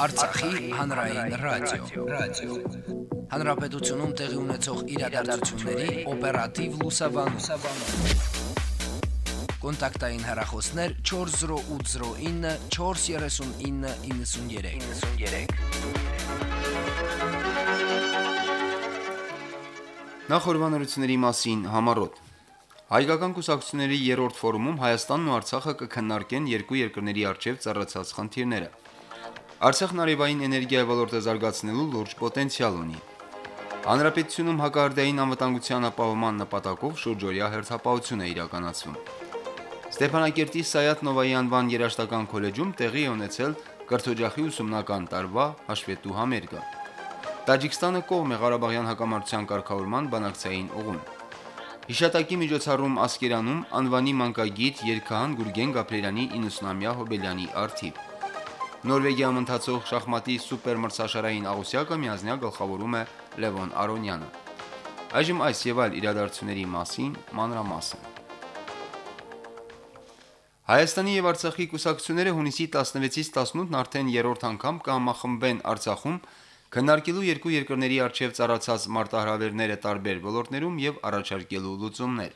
Արցախի հանրային ռադիո, ռադիո։ Հանրապետությունում տեղի ունեցող իրադարձությունների օպերատիվ լուսաբանում։ Կոնտակտային հեռախոսներ 40809 43993։ 93։ Նախորbanությունների մասին համառոտ Հայկական կուսակցությունների երրորդ ֆորումում Հայաստանն ու Արցախը կքննարկեն երկու երկրների արչև ծառացած խնդիրները։ Արցախն արևային էներգիայի ոլորտը զարգացնելու լուրջ պոտենցիալ ունի։ Հանրապետությունում հակարդային անվտանգության ապահովման նպատակով շուրջօրյա հերթապահություն է իրականացվում։ Ստեփանակերտի Սայաթ Նովայի անվան երաշտական քոլեջում տեղի ունեցել կրթօջախի ուսումնական տարվա հաշվետու համերգը։ Տաջիկստանը կողմ է Ղարաբաղյան հակամարտության կարգավորման բանակցային ուղուն։ Հիշատակի միջոցառում Ասկերանում անվանի մանկագիտ Երկհան Գուրգեն Գաբրելյանի 90-ամյա հոբելյանի արթիվ։ Նորվեգիայում ընթացող շախմատի սուպեր մրցաշարային աղյուսակը միազնյա գլխավորում է Լևոն Արոնյանը։ Այժմ այս եւ այլ իրադարձությունների մասին մանրամասն։ Հայաստանի եւ Արցախի կուսակցությունները հունիսի 16-ից 18-ն արդեն երրորդ անգամ կհամախմբեն Արցախում քննարկելու երկու երկրների արչև ծառացած մարտահրավերները տարբեր ոլորտներում եւ առաջարկելու լուծումներ։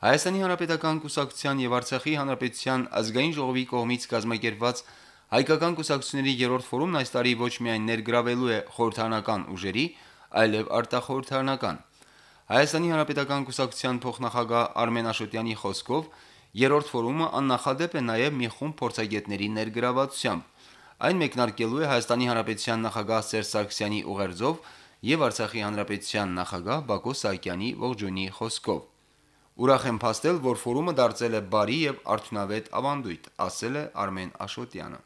Հայաստանի Հանրապետական կուսակցության եւ Արցախի Հանրապետության ազգային ժողովի կողմից կազմակերպված հայկական կուսակցությունների երրորդ ֆորումն այս տարի ոչ միայն ներգրավելու է խորհրդարանական ուժերի, այլև արտախորհրդարանական։ Հայաստանի Հանրապետական կուսակցության փոխնախագահ Արմեն Աշոտյանի խոսքով Երրորդ ֆորումը աննախադեպ է նաև մի խումբ փորձագետների ներգրավվածությամբ։ Այն մեկնարկելու է Հայաստանի Հանրապետության նախագահ Սերժ Սարգսյանի ուղերձով եւ Արցախի Հանրապետության նախագահ Բակո Սահակյանի ողջունի խոսքով։ Ուրախ եմ փաստել, որ ֆորումը դարձել է բարի եւ արդյունավետ ավանդույթ, ասել է Արմեն Աշոտյանը։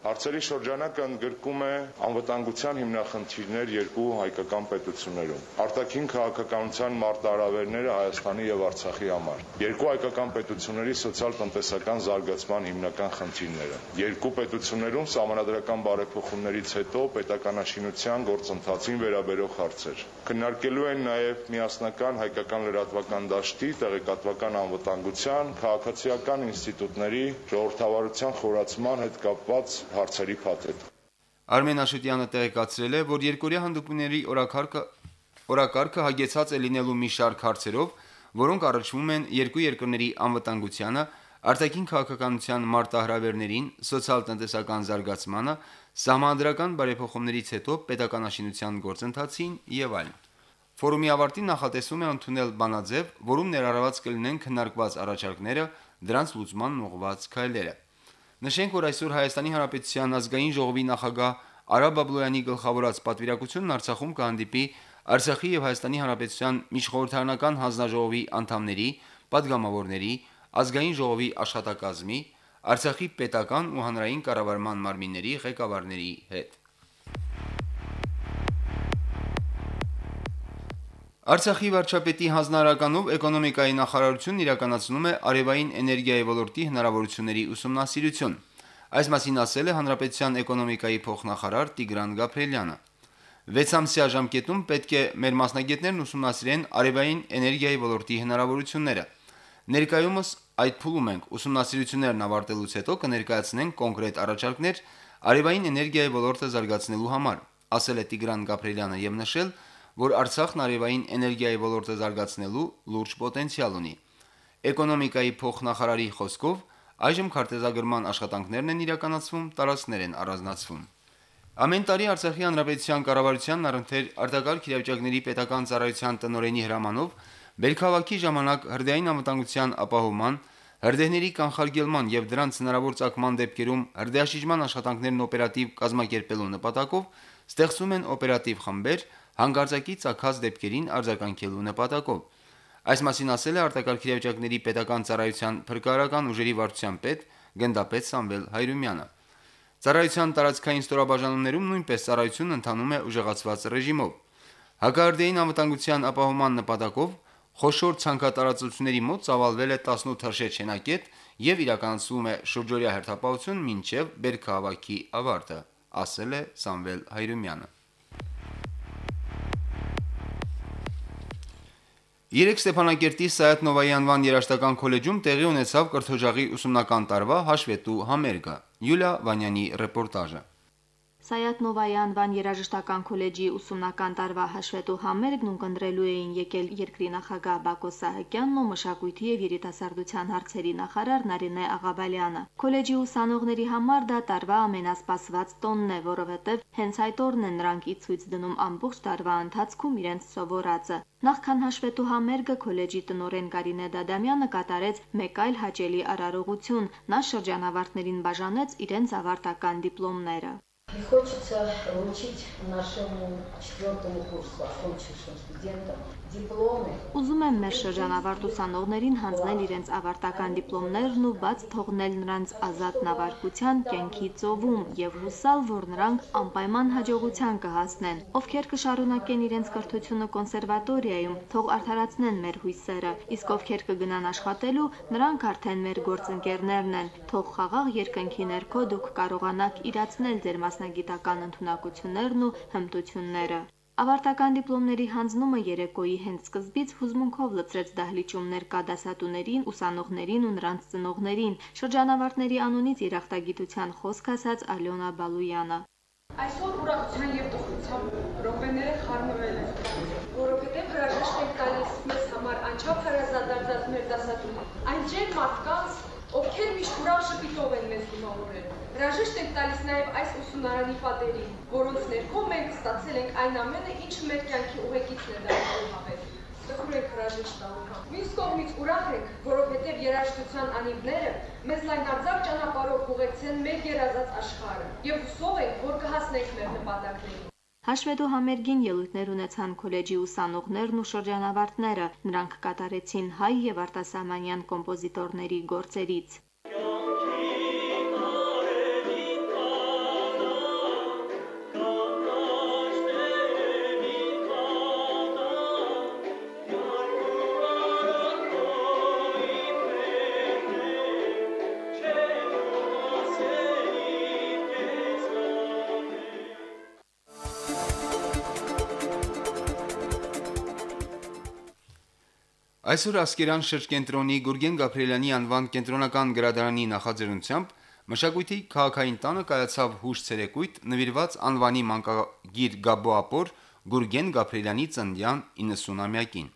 Հարցերի շրջանակը ընդգրկում է անվտանգության հիմնախնդիրներ երկու հայկական պետություններում։ Արտաքին քաղաքականության մարտահրավերները Հայաստանի եւ Արցախի համար։ Երկու հայկական պետությունների սոցիալ-տնտեսական զարգացման հիմնական խնդիրները։ Երկու պետություններում սահմանադրական բարեփոխումներից հետո պետականաշինության գործընթացին վերաբերող հարցեր։ Քննարկելու են նաև միասնական հայկական լրատվական դաշտի, տեղեկատվական անվտանգության, քաղաքացիական ինստիտուտների, ժողովրդավարության խորացման հետ կապված հարցերի փաթեթ։ Արմեն Աշոտյանը տեղեկացրել է, որ երկորյա հանդիպումների օրակարգը օրակարգը հագեցած է լինելու մի շարք հարցերով, որոնք առնչվում են երկու երկրների անվտանգությանը, արտաքին քաղաքականության մարտահրավերներին, սոցիալ-տնտեսական զարգացմանը, սահմանադրական բարեփոխումներից հետո պետականաշինության գործընթացին եւ այլն։ Ֆորումի ավարտին նախատեսվում է ընդունել բանաձև, որում ներառված կլինեն քննարկված առաջարկները, դրանց լուծման ուղղված քայլերը։ Նշենք, որ այսօր Հայաստանի Հանրապետության ազգային ժողովի նախագահ Արա Բաբլոյանի գլխավորած պատվիրակությունն Արցախում կհանդիպի Արցախի եւ Հայաստանի Հանրապետության միջխորհրդարանական հանձնաժողովի անդամների, падգամավորների, ազգային ժողովի աշխատակազմի, Արցախի պետական ու հանրային կառավարման մարմինների ղեկավարների հետ։ Արցախի վարչապետի հանձնարարականով էկոնոմիկայի նախարարությունն իրականացնում է արևային էներգիայի ոլորտի հնարավորությունների ուսումնասիրություն։ Այս մասին ասել է Հանրապետության էկոնոմիկայի փոխնախարար Տիգրան Գաբրելյանը։ 6 ամսյա ժամկետում պետք է մեր մասնագետներն ուսումնասիրեն արևային էներգիայի ոլորտի հնարավորությունները։ Ներկայումս այդ փուլում ենք ուսումնասիրություններն ավարտելուց հետո կներկայացնենք կոնկրետ առաջարկներ արևային էներգիայի ոլորտը զարգացնելու համար, ասել է Տիգրան Գաբրելյանը եւ նշել, որ Արցախն արևային էներգիայի ոլորտը զարգացնելու լուրջ պոտենցիալ ունի։ Էկոնոմիկայի փոխնախարարի խոսքով այժմ քարտեզագրման աշխատանքներն են իրականացվում, տարածքներ են առանձնացվում։ Ամեն տարի Արցախի հանրապետության կառավարությանն առընթեր արտակարգ իրավիճակների պետական ծառայության տնօրենի հրամանով Բերքավակի ժամանակ հրդեհային անվտանգության ապահովման, հրդեհների կանխարգելման եւ դրանց հնարավոր ցակման դեպքերում հրդեհաշիջման աշխատանքներն օպերատիվ կազմակերպելու նպատակով ստեղծվում են օպերատիվ խմբեր, հանգարցակի ցակած դեպքերին արձագանքելու նպատակով։ Այս մասին ասել է արտակարգ իրավիճակների պետական ծառայության փրկարարական ուժերի վարչության պետ գնդապետ Սամվել Հայրումյանը։ Ծառայության տարածքային ստորաբաժանումներում նույնպես ծառայությունն ընթանում է ուժեղացված ռեժիմով։ Հակարդեին անվտանգության ապահովման նպատակով խոշոր ցանկատարածությունների մոտ ծավալվել է 18 թռչե չենակետ եւ իրականացվում է շուրջօրյա հերթապահություն մինչեւ Բերքահավաքի ավարտը, ասել է Սամվել Հայրումյանը։ Երեք Ստեփանակերտի Սայաթ Նովայի անվան երաշտական քոլեջում տեղի ունեցավ կրթօջախի ուսումնական տարվա հաշվետու համերգը։ Յուլիա Վանյանի ռեպորտաժը։ Սայաթ-Նովայի անվան երաժշտական քոլեջի ուսումնական տարվա հաշվետու համերգն ունկնդրելու էին եկել երկրի նախագահ Բակո Սահակյանն ու մշակույթի եւ երիտասարդության հարցերի նախարար Նարինե Աղաբալյանը։ Քոլեջի ուսանողների համար դա տարվա ամենասպասված տոնն է, որովհետեւ հենց այդ օրն են նրանք ի ցույց դնում ամբողջ տարվա ընթացքում իրենց սովորածը։ Նախքան հաշվետու համերգը քոլեջի տնօրեն Կարինե Դադամյանը կատարեց մեկ այլ հաճելի արարողություն։ Նա շրջանավարտներին բաժանեց իրենց ավարտական դիպլոմները։ Не хочется вручить нашему четвертому курсу окончившим студентам դիպլոմը։ Ուզում եմ մեր շրջանավարտ ուսանողներին հանձնել իրենց ավարտական դիպլոմներն ու բաց թողնել նրանց ազատ նավարկության կյանքի ծովում եւ հուսալ, որ նրանք անպայման հաջողության կհասնեն։ Ովքեր կշարունակեն իրենց կրթությունը կոնսերվատորիայում, թող արդարացնեն մեր հույսերը, իսկ ովքեր կգնան աշխատելու, նրանք արդեն մեր գործընկերներն են։ Թող խաղաղ երկնքի ներքո դուք կարողանաք իրացնել ձեր մասնագիտական ընտունակություններն ու հմտությունները։ Ավարտական դիպլոմների հանձնումը երեկոյի հենց սկզբից հուզմունքով լցրեց դահլիճում ներկա դասատուներին, ուսանողներին ու նրանց ծնողներին։ Շրջանավարտների անունից երախտագիտության խոսք ասաց Ալյոնա Բալույանը։ Այսօր ուրախության եւ տխրության րոպեները խառնվել են, որովհետեւ հրաժեշտ են տալիս մեզ համար անչափ հարազատարձած մեր դասատուներ։ Այն ջեր մարդկանց, ովքեր միշտ ուրախ շփիտով են մեզ դիմավորել Հրաժեշտ ենք տալիս նաև այս ուսումնարանի պատերին, որոնց ներքո մենք ստացել ենք այն ամենը, ինչը մեր կյանքի ուղեկիցն է դառնալու հավես տխուր ենք հրաժեշտ տալու։ Մյուս կողմից ուրախ ենք, որովհետև երաժշտության անիվները մեզ լայնարձակ ճանապարհով ուղեկցեն մեր երազած աշխարհը եւ հուսով ենք, որ կհասնենք մեր նպատակներին։ Հաշվետու համերգին ելույթներ ունեցան քոլեջի ուսանողներն ու շրջանավարտները։ Նրանք կատարեցին հայ եւ արտասահմանյան կոմպոզիտորների գործերից։ Այսօր Ասկերան շրջկենտրոնի Գուրգեն Գաբրիելյանի անվան կենտրոնական գրադարանի նախաձեռնությամբ մշակույթի քաղաքային տանը կայացավ հուշ ցերեկույթ նվիրված անվանի մանկագիր Գաբոապոր Գուրգեն Գաբրիելյանի ծննդյան 90-ամյակին։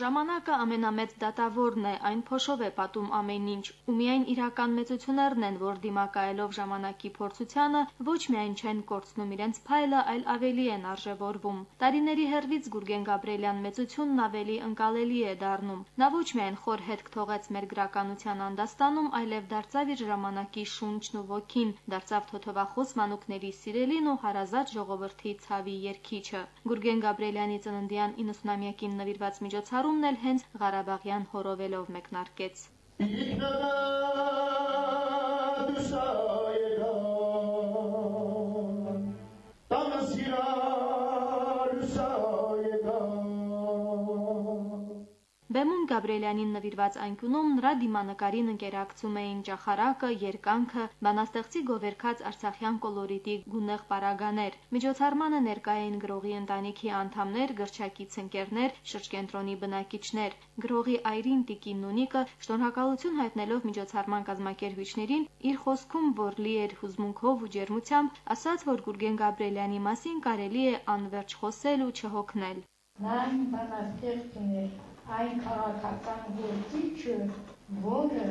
Ժամանակը ամենամեծ դատավորն է, այն փոշով է պատում ամեն ինչ, ու միայն իրական մեծություններն են, որ դիմակայելով ժամանակի փորձությանը ոչ միայն չեն կորցնում իրենց փայլը, այլ ավելի են արժևորվում։ Տարիների հերվից Գուրգեն Գաբրիելյան մեծությունն ավելի ընկալելի է դառնում։ Նա ոչ միայն խոր հետք թողեց մեր գրականության անդաստանում, այլև դարձավ իր ժամանակի շունչն ու ոգին, դարձավ թոթովախոս մանուկների սիրելին ու հարազատ ժողովրդի ցավի երգիչը։ Գուրգեն Գաբրիելյանի ծննդյան 90-ամյակին նվիրված միջոցառում Շարումն էլ հենց Ղարաբաղյան հորովելով մեկնարկեց։ Բեմում Գաբրիելյանին նվիրված անկյունում նրա դիմանկարին ընկերակցում էին ճախարակը, երկանքը, բանաստեղծի գովերքած արցախյան կոլորիտի գունեղ պարագաներ։ Միջոցառմանը ներկա էին գրողի ընտանիքի անդամներ, գրչակից ընկերներ, շրջկենտրոնի բնակիչներ։ Գրողի այրին Տիկին Նունիկը շնորհակալություն հայտնելով միջոցառման կազմակերպիչներին, իր խոսքում, որ լի էր հուզմունքով ու ջերմությամբ, ասաց, որ Գուրգեն Գաբրիելյանի մասին կարելի է անverջ խոսել ու չհոգնել։ Նայն բանաստեղծն էր այն քաղաքական գործիչը, որը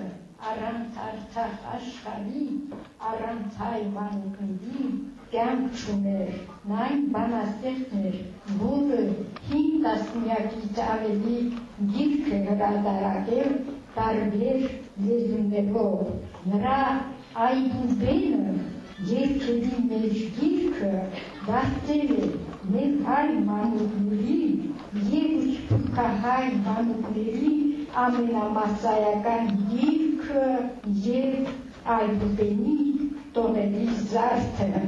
առանց Արցախ աշխարհի, առանց հայ մանուկների կյանք չուներ։ Նա այն բանաստեղծն էր, որը 5 տասնյակից ավելի գիրք է հրատարակել տարբեր լեզուներով։ Նրա այդուբենը երկերի մեջ գիրքը դարձել է մեր հայ մանուկների եւ սփյուռքահայ բանուկների ամենամասսայական դիրքը եւ այդուբենի տոնելի զարդը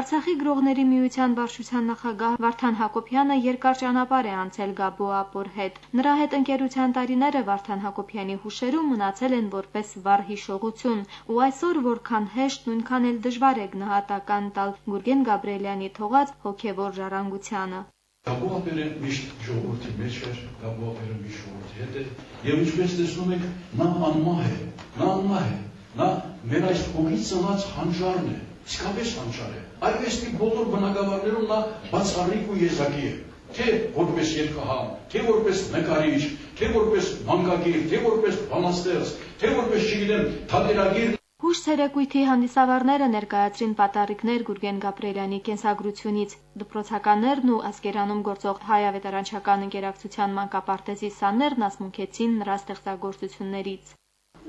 Արցախի գրողների միության վարչության նախագահ Վարդան Հակոբյանը երկար ճանապարհ է անցել Գաբոապոր հետ։ Նրա հետ ընկերության տարիները Վարդան Հակոբյանի հուշերում մնացել են որպես վառ հիշողություն, ու այսօր որքան հեշտ, նույնքան էլ դժվար է գնահատական տալ Գուրգեն Գաբրիելյանի թողած հոգևոր ժառանգությանը։ Գաբոապերը միշտ ժողովրդի մեջ էր, Գաբոապերը միշտ ժողովրդի հետ է, եւ ինչպես տեսնում եք, նա անմահ է, նա անմահ է Նա մեր այս հողից ծնած հանճարն է, իսկապես հանճար է։ Այդպեսի բոլոր բնակավարներում նա բացառիկ ու եզակի է թե որպես երկհան, թե որպես նկարիչ, թե որպես մանկագիր, թե որպես բանաստեղծ, թե որպես, չգիտեմ, թատերագիր Հուշ ցերեկույթի հանդիսավարները ներկայացրին պատառիկներ Գուրգեն Գաբրելյանի կենսագրությունից։ Դպրոցականներն ու ասկերանում գործող հայավետարանչական ընկերակցության մանկապարտեզի սաներն ասմունքեցին նրա ստեղծագործություններից։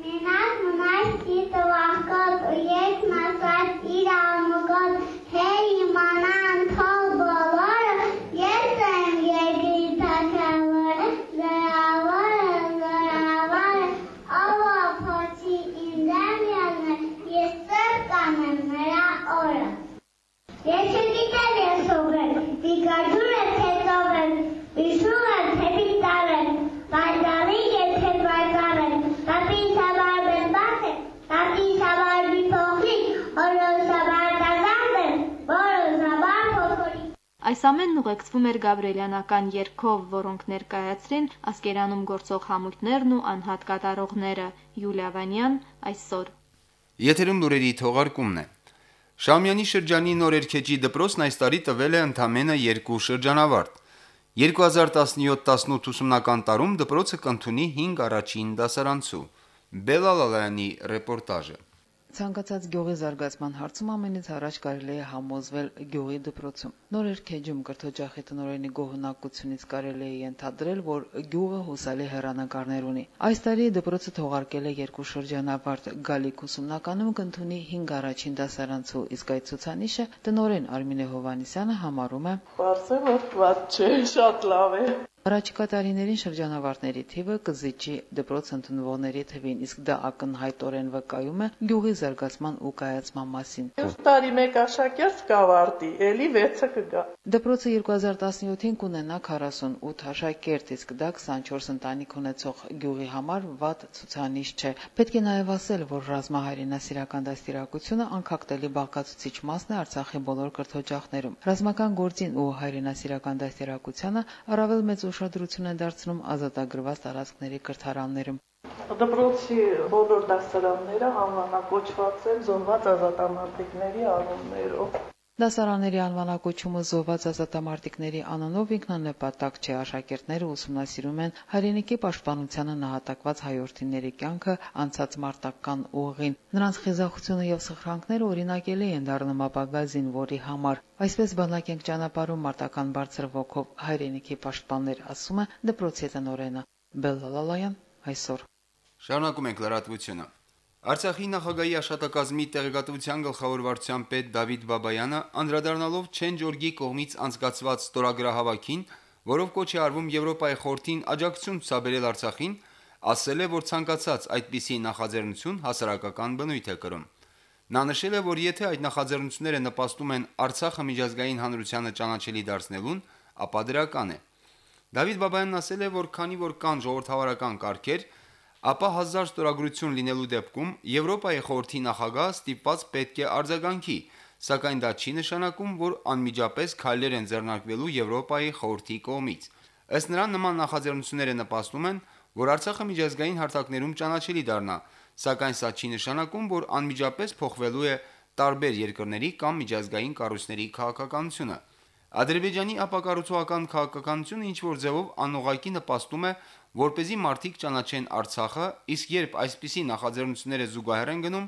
Մենակ մնայ սիտը վախկոտ ու ես մասած իր ամուկոտ հեր իմանան թող բոլորը ես եմ երկրի թակավորը զրավարը զրավարը ովա փոցի ինդեմ յանը ես ծեր կանեմ նրա օրը Ես չգիտեմ ես ով եմ, դիկաջուր է թե ծով եմ, իշում եմ թե պիտար եմ, բայդալի է թե բայդար եմ, տատի սաբար բենբաս է, տատի սաբար բիփոխիկ, որո սաբար կազանդ եմ, որո սաբար փոխորիկ։ Այս ուղեկցվում էր Գաբրելյանական երգով, որոնք ներկայացրին ասկերանում գործող համույթներն ու անհատ կատարողները։ Յուլիա Վանյան այսօր։ Եթերում լուրերի թողարկումն է։ Շամյանի շրջանի Նորերքեջի դպրոցն այս տարի տվել է ընդամենը 2 շրջանավարտ։ 2017-18 ուսումնական տարում դպրոցը կընդունի 5 առաջին դասարանցու։ Բելալալյանի ռեպորտաժը։ Ցանկացած գյուղի զարգացման հարցում ամենից առաջ կարելի է համոզվել գյուղի դպրոցում։ Նոր երկեջում կրթօջախի տնօրենի գոհնակությունից կարելի է ենթադրել, որ գյուղը հուսալի հերանեկարներ ունի։ Այս տարի դպրոցը թողարկել է երկու շրջանավարտ գալիք ուսումնականում կընդունի 5 առաջին դասարանցու, իսկ այդ ցուցանիշը տնօրեն Արմինե Հովանիսյանը համարում է. Պարզե որ ված չէ, շատ լավ է։ Առաջիկա տարիներին շրջանավարտների թիվը կզիջի դպրոց ընդունվողների թվին, իսկ դա ակնհայտորեն վկայում է գյուղի զարգացման ու կայացման մասին։ 7 տարի մեկ աշակերտ կավարտի, ելի 6-ը կգա։ Դպրոցը 2017-ին կունենա 48 աշակերտ, իսկ դա 24 ընտանիք ունեցող գյուղի համար վատ ցուցանիշ չէ։ Պետք է նաև ասել, որ ռազմահայրենասիրական դաստիարակությունը անկախտելի բաղկացուցիչ մասն է Արցախի բոլոր կրթօջախներում։ Ռազմական գործին ու հայրենասիրական դաստիարակությանը առավել մեծ ուշադրություն է դարձնում ազատագրված տարածքների կրթարաններում։ Դպրոցի բոլոր դասարանները անվանակոչված են զոհված ազատամարտիկների անուններով։ Դասարանների անվանակոչումը զոհված ազատամարտիկների անունով ինքնանպատակ չէ, աշակերտները ուսումնասիրում են հայրենիքի պաշտպանությանը նահատակված հայրենիների կյանքը անցած մարտական ուղին։ Նրանց խիզախությունը եւ սխրանքները օրինակելի են դառնում ապագա զինվորի համար։ Այսպես բանակ ենք ճանապարհում մարտական բարձր ոգով հայրենիքի պաշտպաններ, ասում է դպրոցի տնօրենը Բելլալալայան այսօր։ Շարունակում ենք լրատվությունը։ Արցախի նախագահի աշտակազմի տեղեկատվության գլխավոր վարչության պետ Դավիթ Բաբայանը անդրադառնալով Չեն Ջորգի կողմից անցկացված ստորագրահավաքին, որով կոչ է արվում Եվրոպայի խորհրդին աջակցություն ցուցաբերել Արցախին, ասել է, որ ցանկացած այդպիսի նախաձեռնություն հասարակական բնույթ է կրում։ Նա նշել է, որ եթե այդ նախաձեռնությունները նպաստում են Արցախը միջազգային հանրությանը ճանաչելի դարձնելուն, ապա դրական է։ Դավիթ Բաբայանն ասել է, որ քանի որ կան ժողովրդավարական կարգեր, ապա հազար ստորագրություն լինելու դեպքում Եվրոպայի խորհրդի նախագահ ստիպված պետք է արձագանքի, սակայն դա չի նշանակում, որ անմիջապես քայլեր են ձեռնարկվելու Եվրոպայի խորհրդի կողմից։ Ըստ նրան նման նախաձեռնությունները նպաստում են, որ Արցախը միջազգային հարթակներում ճանաչելի դառնա, սակայն սա չի նշանակում, որ անմիջապես փոխվելու է տարբեր երկրների կամ միջազգային կառույցների քաղաքականությունը։ Ադրբեջանի ապակառուցողական քաղաքականությունը ինչ որ ձևով անուղակի նպաստում է, որ เป զի մարդիկ ճանաչեն Արցախը, իսկ երբ այսպիսի նախաձեռնությունները զուգահեռ են գնում,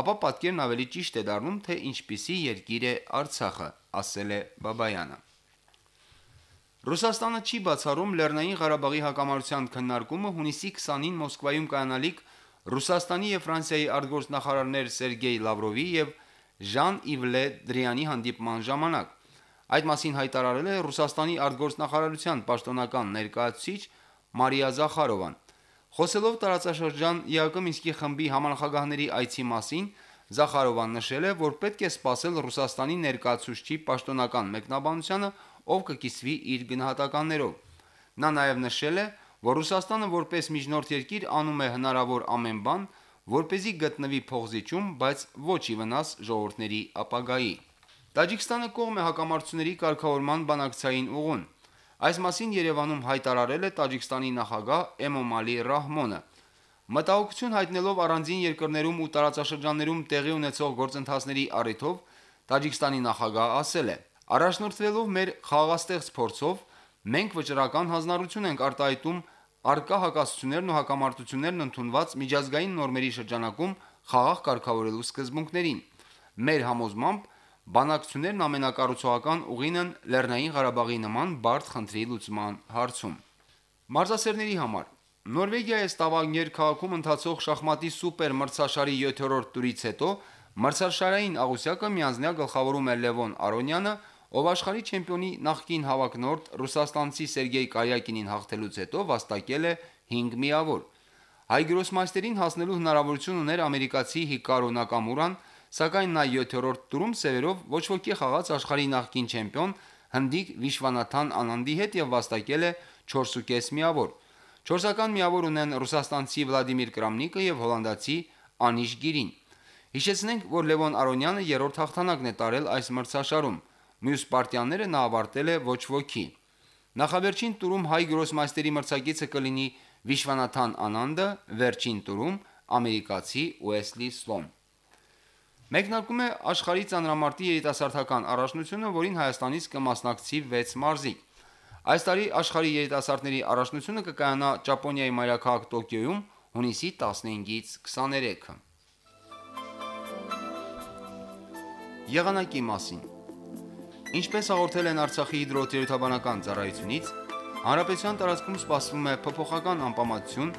ապա պատկերն ավելի ճիշտ է դառնում, թե ինչպիսի երկիր է Արցախը, ասել է Բաբայանը։ Ռուսաստանը չի բացառում Լեռնային Ղարաբաղի հակամարտության քննարկումը հունիսի 20-ին Մոսկվայում կայանալիք Ռուսաստանի եւ Ֆրանսիայի արտգործնախարարներ Սերգեյ Լավրովի եւ Ժան-Իվ Լե Դրյանի հանդիպման ժամանակ։ Այդ մասին հայտարարել է Ռուսաստանի արտգործնախարարության պաշտոնական ներկայացուցիչ Մարիա Զախարովան։ Խոսելով տարածաշրջան ԵԱԿ Մինսկի խմբի համանախագահների այցի մասին, Զախարովան նշել է, որ պետք է սպասել Ռուսաստանի ներկայացուցչի պաշտոնական մեկնաբանությանը, ով կկիսվի իր գնահատականներով։ Նա նաև նշել է, որ Ռուսաստանը որպես միջնորդ երկիր անում է հնարավոր ամեն բան, որ เป զի գտնվի փողզիջում, բայց ոչ ի վնաս ժողովրդների ապագայի։ Տաջիկստանը կողմ է հակամարտությունների կարգավորման բանակցային ուղուն։ Այս մասին Երևանում հայտարարել է Տաջիկստանի նախագահ Էմոմալի Ռահմոնը։ Մտահոգություն հայտնելով առանձին երկրներում ու տարածաշրջաններում տեղի ունեցող գործընթացների առիթով Տաջիկստանի նախագահը ասել է. Առաջնորդվելով մեր խաղաղաստեղծ փորձով, մենք վճռական հանձնառություն ենք արտահայտում արկա հակասություններն ու հակամարտություններն ընդունված միջազգային նորմերի շրջանակում խաղաղ կարգավորելու սկզբունքներին։ Մեր համոզմամբ բանակցություններն ամենակառուցողական ուղին են Լեռնային Ղարաբաղի նման բարդ խնդրի լուծման հարցում։ Մարզասերների համար Նորվեգիայի Ստավանգեր քաղաքում ընթացող շախմատի սուպեր մրցաշարի 7-րդ տուրից հետո մրցաշարային աղյուսակը միանձնյա գլխավորում է Լևոն Արոնյանը, ով աշխարհի չեմպիոնի նախկին հավակնորդ ռուսաստանցի Սերգեյ Կարյակինին հաղթելուց հետո վաստակել է 5 միավոր։ Հայ գրոսմայստերին հասնելու հնարավորություն ուներ ամերիկացի Հիկարո Նակամուրան, սակայն նա 7-րդ տուրում սևերով ոչ ոքի խաղաց աշխարհի նախկին չեմպիոն հնդիկ Վիշվանաթան Անանդի հետ եւ վաստակել է 4.5 միավոր։ Չորսական միավոր ունեն ռուսաստանցի Վլադիմիր Կրամնիկը եւ հոլանդացի Անիշ Գիրին։ Հիշեցնենք, որ Լևոն Արոնյանը երրորդ հաղթանակն է տարել այս մրցաշարում։ Մյուս պարտիաները նա ավարտել է ոչ ոքի։ Նախավերջին տուրում հայ գրոսմայստերի մրցակիցը կլինի Վիշվանաթան Անանդը, վերջին տուրում ամերիկացի Ուեսլի Սլոն։ Մեկնարկում է աշխարհի ծանրամարտի երիտասարդական առաջնությունը, որին Հայաստանից կմասնակցի 6 մարզիկ։ Այս տարի աշխարհի երիտասարդների առաջնությունը կկայանա Ճապոնիայի մայրաքաղաք Տոկիոյում հունիսի 15-ից 23-ը։ Եղանակի մասին Ինչպես հաղորդել են Արցախի հիդրոթերապևտաբանական ծառայությունից, հանրապետության տարածքում սպասվում է փոփոխական անպամատություն,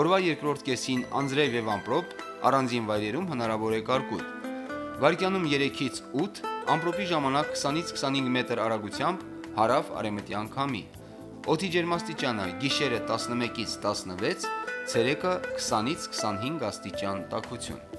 օրվա երկրորդ կեսին անձրև եւ ամպրոպ, առանձին վայրերում հնարավոր է կարկուտ։ Վարկյանում 3-ից 8, ամպրոպի ժամանակ 20-ից 25 մետր արագությամբ հարավ արևմտյան քամի։ Օդի ջերմաստիճանը՝ գիշերը 11-ից 16, ցերեկը 20-ից 25 աստիճան տաքություն։